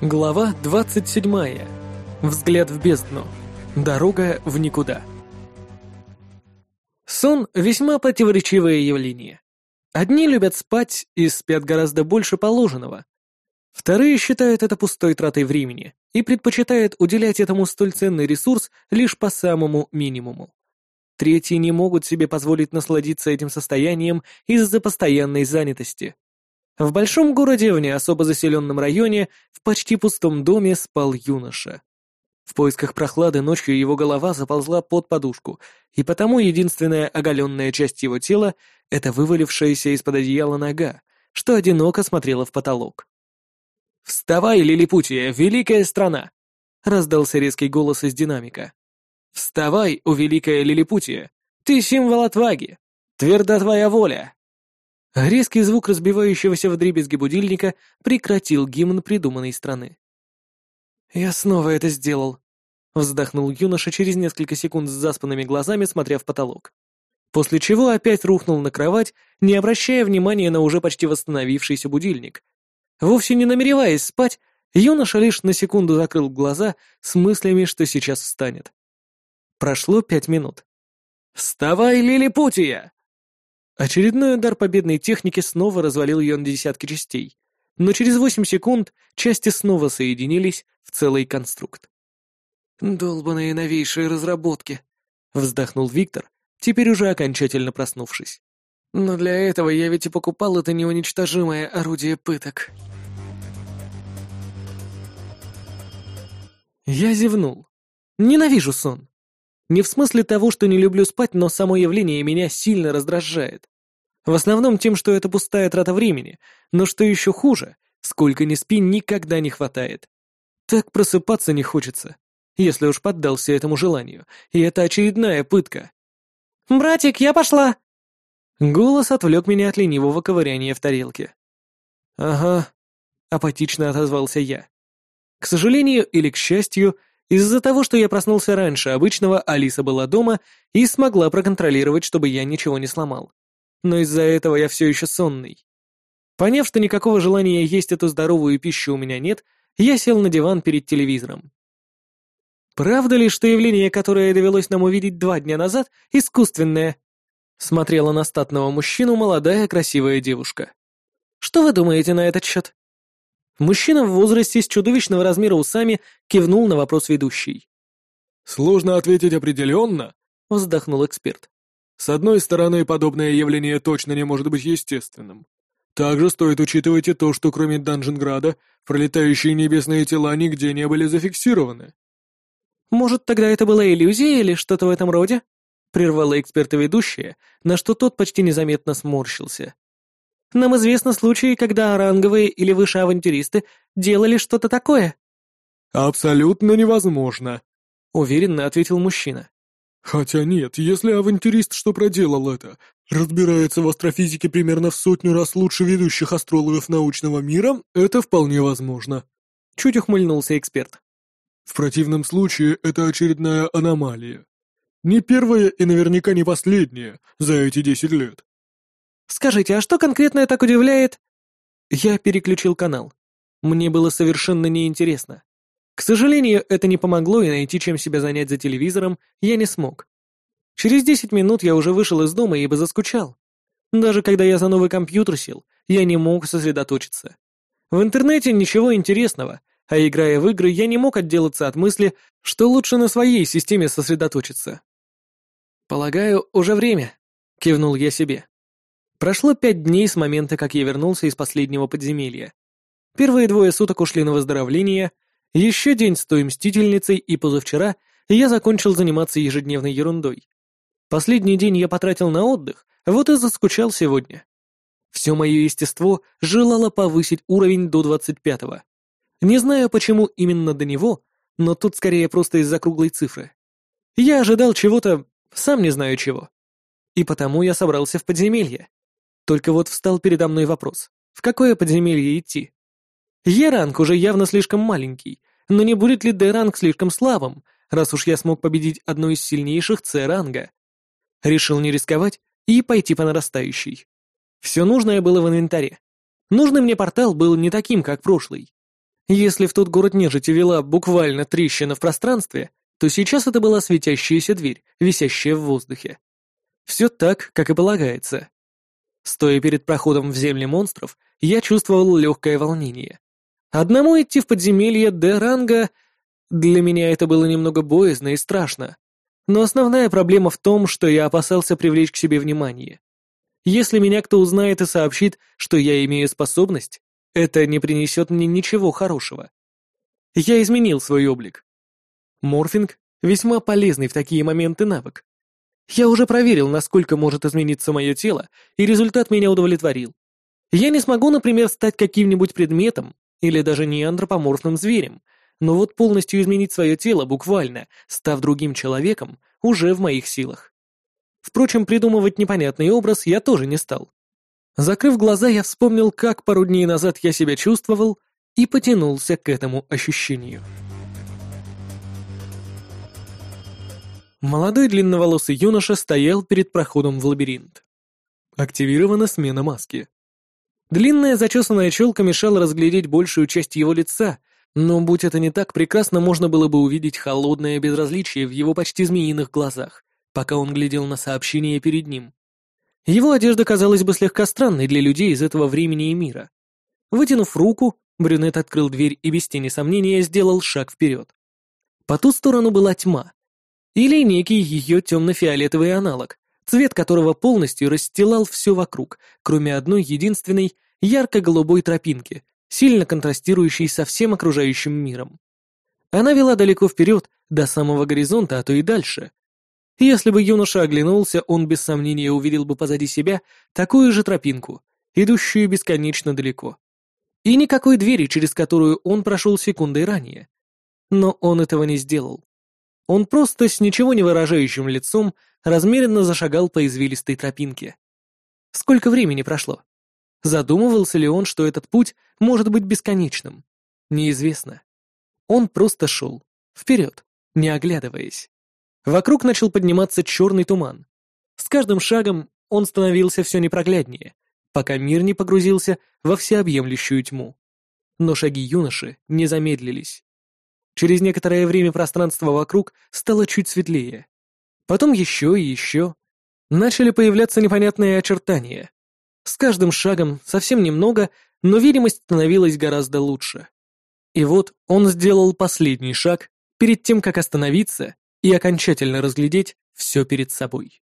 Глава 27. Взгляд в бездну. Дорога в никуда. Сон — весьма противоречивое явление. Одни любят спать и спят гораздо больше положенного. Вторые считают это пустой тратой времени и предпочитают уделять этому столь ценный ресурс лишь по самому минимуму. Третьи не могут себе позволить насладиться этим состоянием из-за постоянной занятости. В большом городе, в не особо заселенном районе, в почти пустом доме спал юноша. В поисках прохлады ночью его голова заползла под подушку, и потому единственная оголенная часть его тела — это вывалившаяся из-под одеяла нога, что одиноко смотрела в потолок. «Вставай, Лилипутия, великая страна!» — раздался резкий голос из динамика. «Вставай, о великая Лилипутия! Ты символ отваги! Тверда твоя воля! Резкий звук разбивающегося в дребезги будильника прекратил гимн придуманной страны. «Я снова это сделал», — вздохнул юноша через несколько секунд с заспанными глазами, смотря в потолок. После чего опять рухнул на кровать, не обращая внимания на уже почти восстановившийся будильник. Вовсе не намереваясь спать, юноша лишь на секунду закрыл глаза с мыслями, что сейчас встанет. Прошло пять минут. «Вставай, Лилипутия!» Очередной удар победной техники снова развалил ее на десятки частей, но через восемь секунд части снова соединились в целый конструкт. «Долбаные новейшие разработки», — вздохнул Виктор, теперь уже окончательно проснувшись. «Но для этого я ведь и покупал это неуничтожимое орудие пыток». Я зевнул. Ненавижу сон. Не в смысле того, что не люблю спать, но само явление меня сильно раздражает. В основном тем, что это пустая трата времени, но что еще хуже, сколько ни спи, никогда не хватает. Так просыпаться не хочется, если уж поддался этому желанию, и это очередная пытка. «Братик, я пошла!» Голос отвлек меня от ленивого ковыряния в тарелке. «Ага», — апатично отозвался я. К сожалению или к счастью, из-за того, что я проснулся раньше обычного, Алиса была дома и смогла проконтролировать, чтобы я ничего не сломал. Но из-за этого я все еще сонный. Поняв, что никакого желания есть эту здоровую пищу у меня нет, я сел на диван перед телевизором. «Правда ли, что явление, которое довелось нам увидеть два дня назад, искусственное?» Смотрела на статного мужчину молодая красивая девушка. «Что вы думаете на этот счет?» Мужчина в возрасте с чудовищного размера усами кивнул на вопрос ведущий. «Сложно ответить определенно», — вздохнул эксперт. «С одной стороны, подобное явление точно не может быть естественным. Также стоит учитывать и то, что кроме Данженграда, пролетающие небесные тела нигде не были зафиксированы». «Может, тогда это была иллюзия или что-то в этом роде?» — прервала эксперта ведущая, на что тот почти незаметно сморщился. Нам известны случаи, когда ранговые или выше авантюристы делали что-то такое». «Абсолютно невозможно», — уверенно ответил мужчина. «Хотя нет, если авантюрист, что проделал это, разбирается в астрофизике примерно в сотню раз лучше ведущих астрологов научного мира, это вполне возможно». Чуть ухмыльнулся эксперт. «В противном случае это очередная аномалия. Не первая и наверняка не последняя за эти десять лет. Скажите, а что конкретно так удивляет?» Я переключил канал. Мне было совершенно неинтересно. К сожалению, это не помогло, и найти чем себя занять за телевизором я не смог. Через десять минут я уже вышел из дома, ибо заскучал. Даже когда я за новый компьютер сел, я не мог сосредоточиться. В интернете ничего интересного, а играя в игры, я не мог отделаться от мысли, что лучше на своей системе сосредоточиться. «Полагаю, уже время», — кивнул я себе. Прошло пять дней с момента, как я вернулся из последнего подземелья. Первые двое суток ушли на выздоровление, еще день с той мстительницей, и позавчера я закончил заниматься ежедневной ерундой. Последний день я потратил на отдых, вот и заскучал сегодня. Все мое естество желало повысить уровень до 25-го. Не знаю, почему именно до него, но тут скорее просто из-за круглой цифры. Я ожидал чего-то, сам не знаю чего. И потому я собрался в подземелье. Только вот встал передо мной вопрос, в какое подземелье идти? Е-ранг уже явно слишком маленький, но не будет ли Д-ранг слишком слабым, раз уж я смог победить одну из сильнейших С-ранга? Решил не рисковать и пойти по нарастающей. Все нужное было в инвентаре. Нужный мне портал был не таким, как прошлый. Если в тот город нежити вела буквально трещина в пространстве, то сейчас это была светящаяся дверь, висящая в воздухе. Все так, как и полагается. Стоя перед проходом в земли монстров, я чувствовал легкое волнение. Одному идти в подземелье Д-ранга... Для меня это было немного боязно и страшно. Но основная проблема в том, что я опасался привлечь к себе внимание. Если меня кто узнает и сообщит, что я имею способность, это не принесет мне ничего хорошего. Я изменил свой облик. Морфинг — весьма полезный в такие моменты навык. Я уже проверил, насколько может измениться мое тело, и результат меня удовлетворил. Я не смогу, например, стать каким-нибудь предметом или даже не антропоморфным зверем, но вот полностью изменить свое тело, буквально, став другим человеком, уже в моих силах. Впрочем, придумывать непонятный образ я тоже не стал. Закрыв глаза, я вспомнил, как пару дней назад я себя чувствовал, и потянулся к этому ощущению. Молодой длинноволосый юноша стоял перед проходом в лабиринт. Активирована смена маски. Длинная зачесанная челка мешала разглядеть большую часть его лица, но будь это не так, прекрасно можно было бы увидеть холодное безразличие в его почти змеиных глазах, пока он глядел на сообщение перед ним. Его одежда казалась бы слегка странной для людей из этого времени и мира. Вытянув руку, брюнет открыл дверь и без тени сомнения сделал шаг вперед. По ту сторону была тьма. Или некий ее темно-фиолетовый аналог, цвет которого полностью расстилал все вокруг, кроме одной единственной ярко-голубой тропинки, сильно контрастирующей со всем окружающим миром. Она вела далеко вперед, до самого горизонта, а то и дальше, если бы юноша оглянулся, он без сомнения увидел бы позади себя такую же тропинку, идущую бесконечно далеко. И никакой двери, через которую он прошел секундой ранее. Но он этого не сделал. Он просто с ничего не выражающим лицом размеренно зашагал по извилистой тропинке. Сколько времени прошло? Задумывался ли он, что этот путь может быть бесконечным? Неизвестно. Он просто шел. Вперед, не оглядываясь. Вокруг начал подниматься черный туман. С каждым шагом он становился все непрогляднее, пока мир не погрузился во всеобъемлющую тьму. Но шаги юноши не замедлились. Через некоторое время пространство вокруг стало чуть светлее. Потом еще и еще. Начали появляться непонятные очертания. С каждым шагом совсем немного, но видимость становилась гораздо лучше. И вот он сделал последний шаг перед тем, как остановиться и окончательно разглядеть все перед собой.